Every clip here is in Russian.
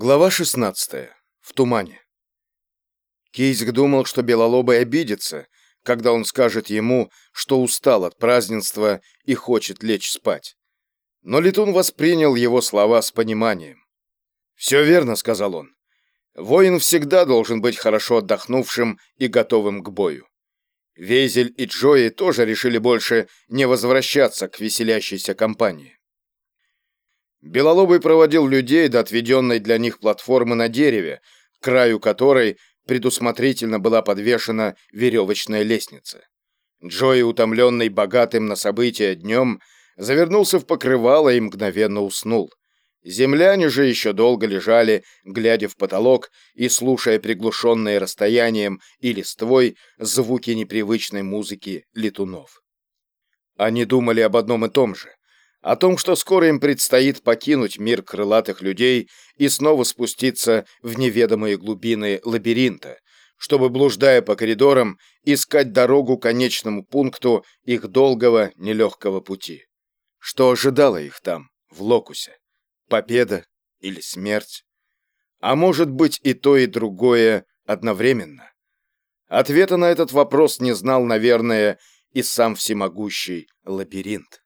Глава 16. В тумане. Кейск думал, что Белолобый обидится, когда он скажет ему, что устал от празднества и хочет лечь спать. Но Летун воспринял его слова с пониманием. «Все верно», — сказал он. «Воин всегда должен быть хорошо отдохнувшим и готовым к бою». Везель и Джои тоже решили больше не возвращаться к веселящейся компании. Белолобый проводил людей до отведенной для них платформы на дереве, к краю которой предусмотрительно была подвешена веревочная лестница. Джои, утомленный богатым на события днем, завернулся в покрывало и мгновенно уснул. Земляне же еще долго лежали, глядя в потолок и слушая приглушенные расстоянием и листвой звуки непривычной музыки летунов. Они думали об одном и том же о том, что скоро им предстоит покинуть мир крылатых людей и снова спуститься в неведомые глубины лабиринта, чтобы, блуждая по коридорам, искать дорогу к конечному пункту их долгого, нелегкого пути. Что ожидало их там, в Локусе? Победа или смерть? А может быть и то, и другое одновременно? Ответа на этот вопрос не знал, наверное, и сам всемогущий лабиринт.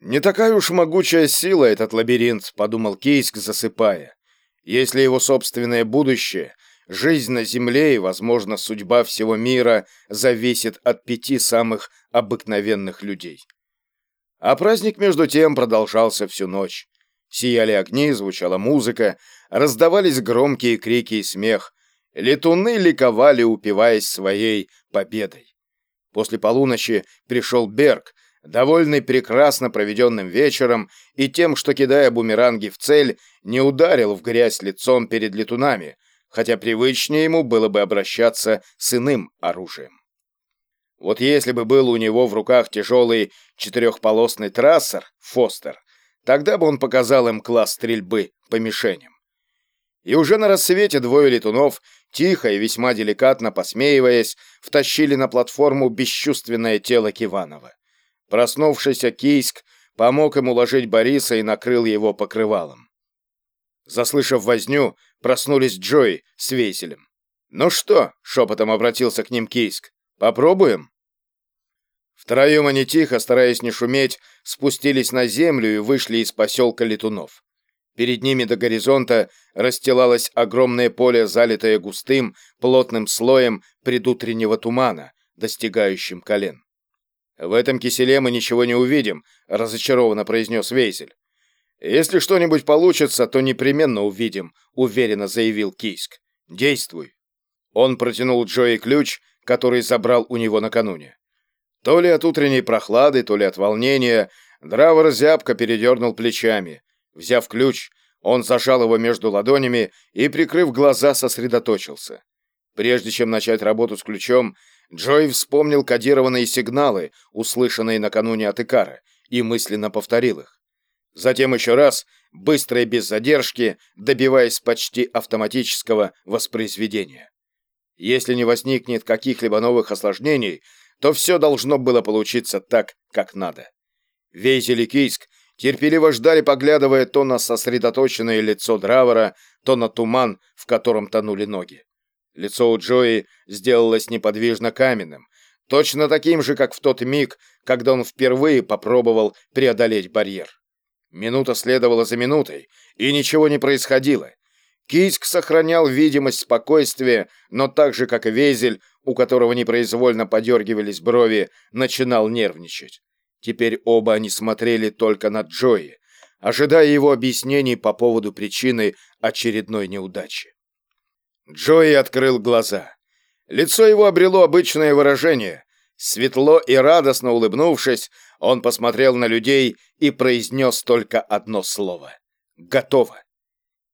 «Не такая уж могучая сила этот лабиринт», — подумал Кейск, засыпая. «Если его собственное будущее, жизнь на Земле и, возможно, судьба всего мира зависит от пяти самых обыкновенных людей». А праздник, между тем, продолжался всю ночь. Сияли огни, звучала музыка, раздавались громкие крики и смех. Летуны ликовали, упиваясь своей победой. После полуночи пришел Берг, довольный прекрасно проведенным вечером и тем, что, кидая бумеранги в цель, не ударил в грязь лицом перед летунами, хотя привычнее ему было бы обращаться с иным оружием. Вот если бы был у него в руках тяжелый четырехполосный трассер, Фостер, тогда бы он показал им класс стрельбы по мишеням. И уже на рассвете двое летунов, тихо и весьма деликатно посмеиваясь, втащили на платформу бесчувственное тело Киванова. Проснувшийся Кийск помог ему уложить Бориса и накрыл его покрывалом. Заслышав возню, проснулись Джой с Веселем. «Ну что?» — шепотом обратился к ним Кийск. «Попробуем?» Втроем они тихо, стараясь не шуметь, спустились на землю и вышли из поселка Летунов. Перед ними до горизонта расстилалось огромное поле, залитое густым, плотным слоем предутреннего тумана, достигающим колен. «В этом киселе мы ничего не увидим», — разочарованно произнес Вейзель. «Если что-нибудь получится, то непременно увидим», — уверенно заявил Кийск. «Действуй». Он протянул Джои ключ, который забрал у него накануне. То ли от утренней прохлады, то ли от волнения, Дравер зябко передернул плечами. Взяв ключ, он зажал его между ладонями и, прикрыв глаза, сосредоточился. Прежде чем начать работу с ключом, Джой вспомнил кодированные сигналы, услышанные накануне от Икара, и мысленно повторил их. Затем еще раз, быстро и без задержки, добиваясь почти автоматического воспроизведения. Если не возникнет каких-либо новых осложнений, то все должно было получиться так, как надо. Вейзель и Кийск терпеливо ждали, поглядывая то на сосредоточенное лицо Дравера, то на туман, в котором тонули ноги. Лицо у Джои сделалось неподвижно каменным, точно таким же, как в тот миг, когда он впервые попробовал преодолеть барьер. Минута следовала за минутой, и ничего не происходило. Кийск сохранял видимость спокойствия, но так же, как и Везель, у которого непроизвольно подергивались брови, начинал нервничать. Теперь оба они смотрели только на Джои, ожидая его объяснений по поводу причины очередной неудачи. Джои открыл глаза. Лицо его обрело обычное выражение. Светло и радостно улыбнувшись, он посмотрел на людей и произнес только одно слово. «Готово».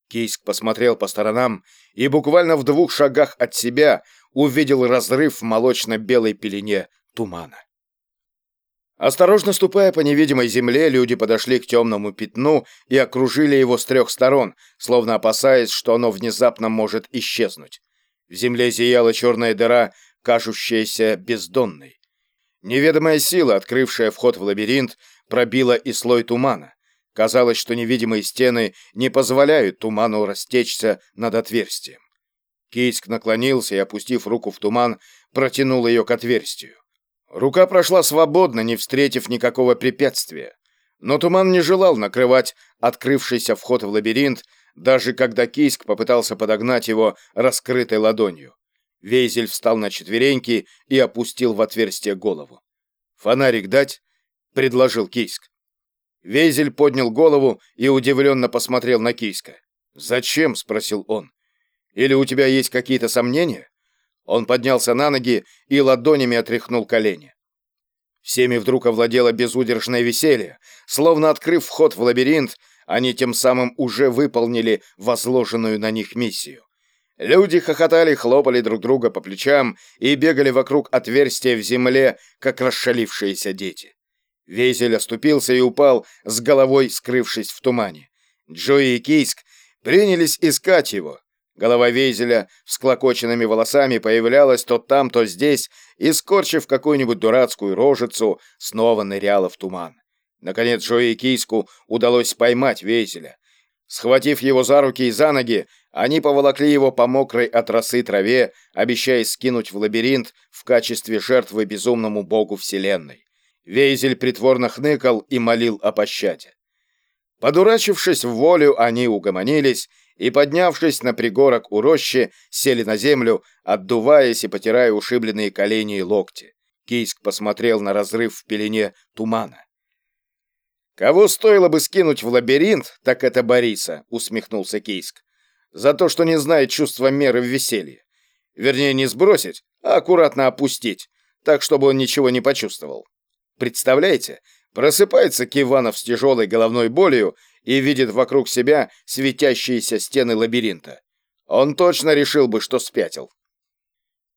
Кийск посмотрел по сторонам и буквально в двух шагах от себя увидел разрыв в молочно-белой пелене тумана. Осторожно ступая по невидимой земле, люди подошли к темному пятну и окружили его с трех сторон, словно опасаясь, что оно внезапно может исчезнуть. В земле зияла черная дыра, кажущаяся бездонной. Неведомая сила, открывшая вход в лабиринт, пробила и слой тумана. Казалось, что невидимые стены не позволяют туману растечься над отверстием. Кейск наклонился и, опустив руку в туман, протянул ее к отверстию. Рука прошла свободно, не встретив никакого препятствия. Но туман не желал накрывать открывшийся вход в лабиринт, даже когда Кийск попытался подогнать его раскрытой ладонью. Вейзель встал на четвереньки и опустил в отверстие голову. «Фонарик дать?» — предложил Кийск. Вейзель поднял голову и удивленно посмотрел на Кийска. «Зачем?» — спросил он. «Или у тебя есть какие-то сомнения?» Он поднялся на ноги и ладонями отряхнул колени. Всеми вдруг овладело безудержное веселье. Словно открыв вход в лабиринт, они тем самым уже выполнили возложенную на них миссию. Люди хохотали, хлопали друг друга по плечам и бегали вокруг отверстия в земле, как расшалившиеся дети. Везель оступился и упал, с головой скрывшись в тумане. Джои и Кейск принялись искать его. Голова Вейзеля с клокоченными волосами появлялась то там, то здесь, и, скорчив какую-нибудь дурацкую рожицу, снова ныряла в туман. Наконец Джои и Кейску удалось поймать Вейзеля. Схватив его за руки и за ноги, они поволокли его по мокрой от росы траве, обещая скинуть в лабиринт в качестве жертвы безумному богу Вселенной. Вейзель притворно хныкал и молил о пощаде. Подурачившись в волю, они угомонились и, поднявшись на пригорок у рощи, сели на землю, отдуваясь и потирая ушибленные колени и локти. Кийск посмотрел на разрыв в пелене тумана. «Кого стоило бы скинуть в лабиринт, так это Бориса», — усмехнулся Кийск. «За то, что не знает чувства меры в веселье. Вернее, не сбросить, а аккуратно опустить, так, чтобы он ничего не почувствовал. Представляете, просыпается Киванов с тяжелой головной болью и видит вокруг себя светящиеся стены лабиринта. Он точно решил бы, что спятил.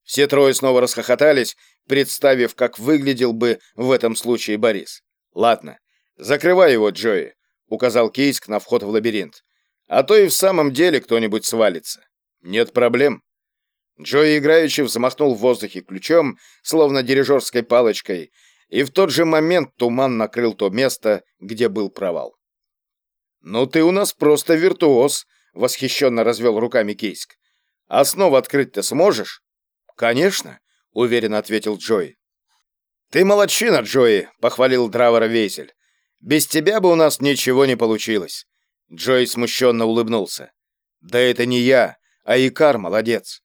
Все трое снова расхохотались, представив, как выглядел бы в этом случае Борис. «Ладно, закрывай его, Джои», — указал Кейск на вход в лабиринт. «А то и в самом деле кто-нибудь свалится». «Нет проблем». Джои играючи взмахнул в воздухе ключом, словно дирижерской палочкой, и в тот же момент туман накрыл то место, где был провал. «Ну ты у нас просто виртуоз», — восхищенно развел руками Кейск. «А снова открыть-то сможешь?» «Конечно», — уверенно ответил Джои. «Ты молодчина, Джои», — похвалил Дравера Вейзель. «Без тебя бы у нас ничего не получилось». Джои смущенно улыбнулся. «Да это не я, а Икар молодец.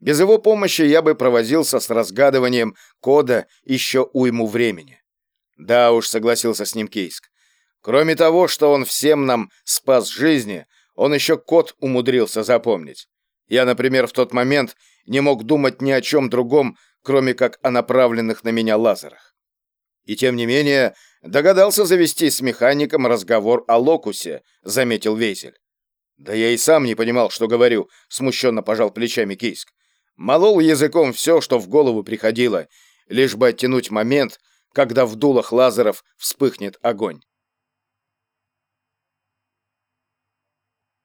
Без его помощи я бы провозился с разгадыванием кода еще уйму времени». «Да уж», — согласился с ним Кейск. Кроме того, что он всем нам спас жизни, он еще код умудрился запомнить. Я, например, в тот момент не мог думать ни о чем другом, кроме как о направленных на меня лазерах. И тем не менее, догадался завести с механиком разговор о локусе, заметил Вейзель. Да я и сам не понимал, что говорю, смущенно пожал плечами Кийск. Молол языком все, что в голову приходило, лишь бы оттянуть момент, когда в дулах лазеров вспыхнет огонь.